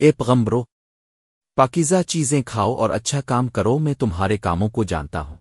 اے پغمبرو پاکیزہ چیزیں کھاؤ اور اچھا کام کرو، میں تمہارے کاموں کو جانتا ہوں۔